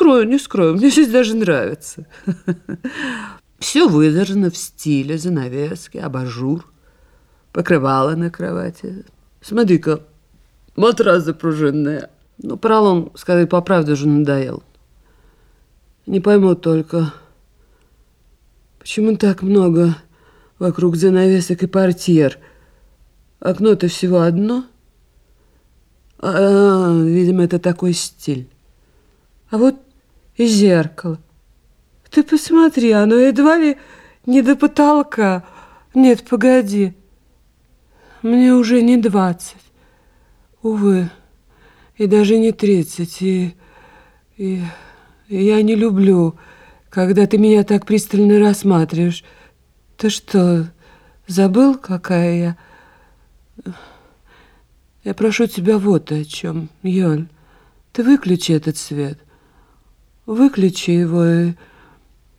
скрою, не скрою, мне здесь даже нравится. Все выдержано в стиле, занавески, абажур, покрывало на кровати. Смотри-ка, матрас запружинная. Ну, поролон, сказать по правде, уже надоел. Не пойму только, почему так много вокруг занавесок и портьер. Окно-то всего одно. А, видимо, это такой стиль. А вот зеркало. Ты посмотри, оно едва ли не до потолка. Нет, погоди. Мне уже не двадцать. Увы, и даже не тридцать. И, и, и я не люблю, когда ты меня так пристально рассматриваешь. Ты что, забыл, какая я? Я прошу тебя вот о чем, Йоль. Ты выключи этот свет. Выключи его и,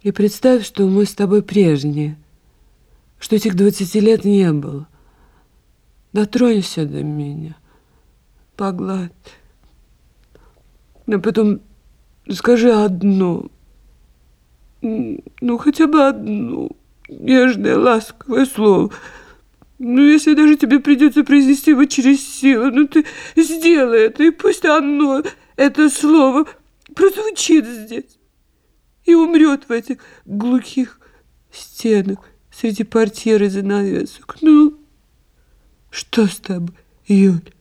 и представь, что мы с тобой прежние, что этих двадцати лет не было. Дотронься до меня, погладь. А потом скажи одну, ну хотя бы одну нежное, ласковое слово – ну, если даже тебе придется произнести его через силу, ну ты сделай это, и пусть оно, это слово, прозвучит здесь и умрет в этих глухих стенах среди портьер и занавесок. Ну, что с тобой, Юль?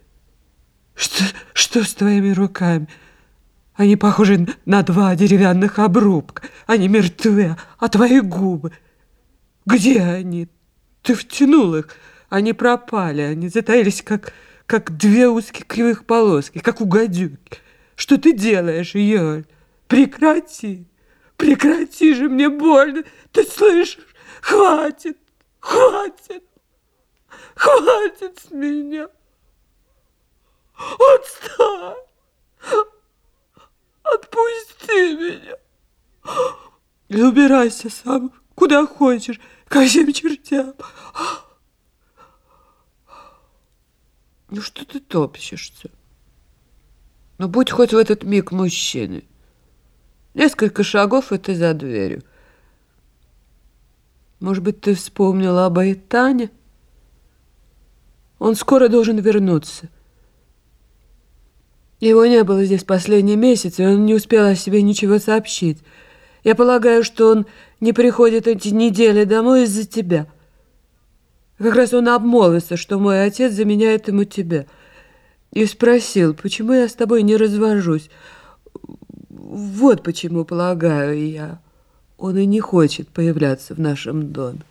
Что, что с твоими руками? Они похожи на два деревянных обрубка. Они мертвы, а твои губы... Где они? Ты втянул их. Они пропали, они затаились, как, как две узкие кривых полоски, как у гадюки. Что ты делаешь, Йоль? Прекрати! Прекрати же, мне больно! Ты слышишь? Хватит! Хватит! Хватит с меня! Отстань! Отпусти меня! И убирайся сам, куда хочешь, ко всем чертям. Ну что ты топчешься? Ну будь хоть в этот миг мужчиной. Несколько шагов, ты за дверью. Может быть, ты вспомнила об Айтане? Он скоро должен вернуться. Его не было здесь последний месяц, и он не успел о себе ничего сообщить. Я полагаю, что он не приходит эти недели домой из-за тебя. Как раз он обмолвился, что мой отец заменяет ему тебя. И спросил, почему я с тобой не развожусь. Вот почему, полагаю я. Он и не хочет появляться в нашем доме.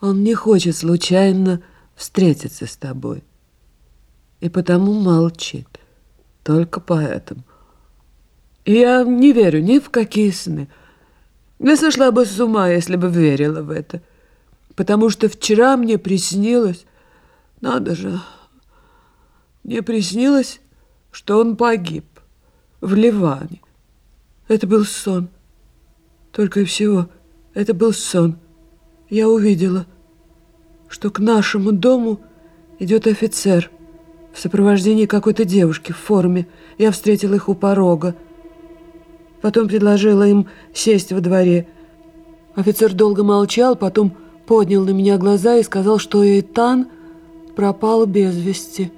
Он не хочет случайно встретиться с тобой. И потому молчит. Только поэтому. Я не верю ни в какие сны. Я сошла бы с ума, если бы верила в это потому что вчера мне приснилось, надо же, мне приснилось, что он погиб в Ливане. Это был сон. Только и всего, это был сон. Я увидела, что к нашему дому идет офицер в сопровождении какой-то девушки в форме. Я встретила их у порога. Потом предложила им сесть во дворе. Офицер долго молчал, потом поднял на меня глаза и сказал, что Эйтан пропал без вести.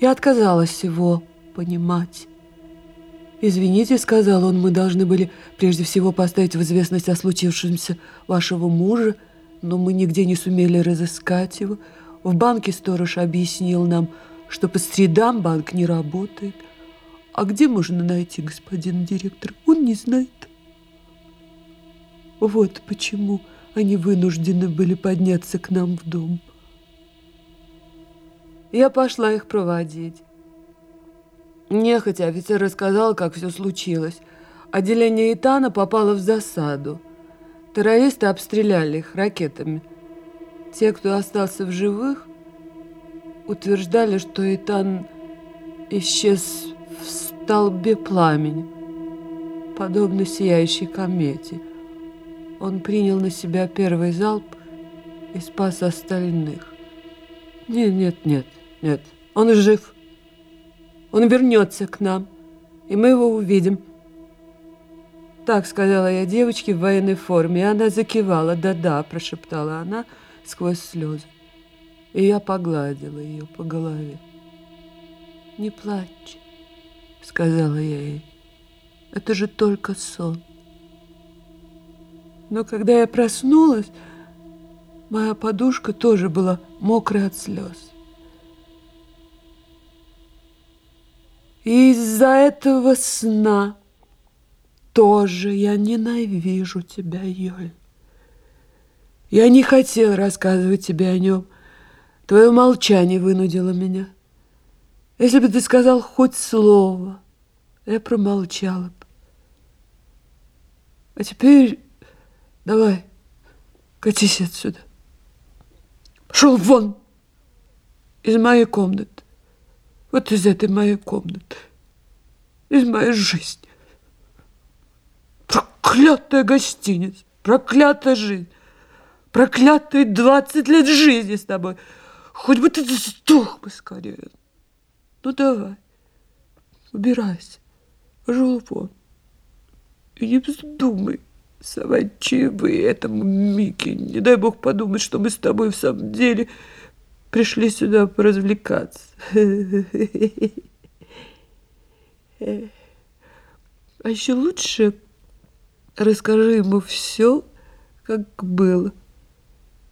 Я отказалась его понимать. «Извините», — сказал он, — «мы должны были прежде всего поставить в известность о случившемся вашего мужа, но мы нигде не сумели разыскать его. В банке сторож объяснил нам, что по средам банк не работает. А где можно найти господин директор? Он не знает. Вот почему они вынуждены были подняться к нам в дом. Я пошла их проводить. Нехотя офицер рассказал, как все случилось. Отделение Итана попало в засаду. Террористы обстреляли их ракетами. Те, кто остался в живых, утверждали, что Итан исчез в столбе пламени, подобно сияющей комете – он принял на себя первый залп и спас остальных. Нет, нет, нет, нет, он жив. Он вернется к нам и мы его увидим. Так сказала я девочке в военной форме, и она закивала. «Да-да», – прошептала она сквозь слезы. И я погладила ее по голове. «Не плачь», – сказала я ей. «Это же только сон». Но когда я проснулась, моя подушка тоже была мокрая от слез. И из-за этого сна тоже я ненавижу тебя, Йоль. Я не хотел рассказывать тебе о нем. Твое молчание вынудило меня. Если бы ты сказал хоть слово, я промолчала бы. А теперь давай, катись отсюда. Пошел вон из моей комнаты. Вот из этой моей комнаты. Из моей жизни. Проклятая гостиница, проклятая жизнь, проклятые двадцать лет жизни с тобой. Хоть бы ты сдох бы скорее. Ну давай, убирайся, пошел вон. И не вздумай совать чаевые этому Мике. Не дай бог подумать, что мы с тобой в самом деле пришли сюда поразвлекаться. А еще лучше расскажи ему все, как было,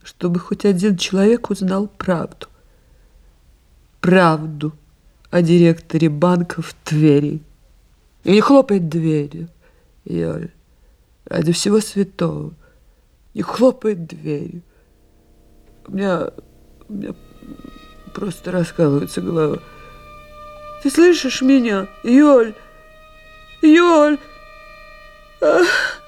чтобы хоть один человек узнал правду. Правду о директоре банка в Твери. И не хлопай дверью, Йоль, ради всего святого. Не хлопай дверью. У меня, у меня просто раскалывается голова. Ты слышишь меня, Йоль? Йоль! Ах!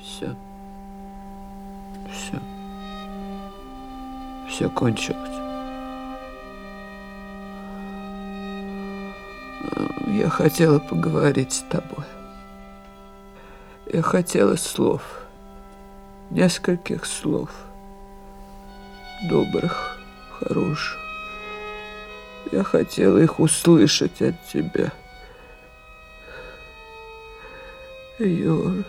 Все. Все. Все кончилось. Я хотела поговорить с тобой. Я хотела слов. Нескольких слов. Добрых, хороших. Я хотела их услышать от тебя. Юр.